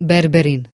بربرين.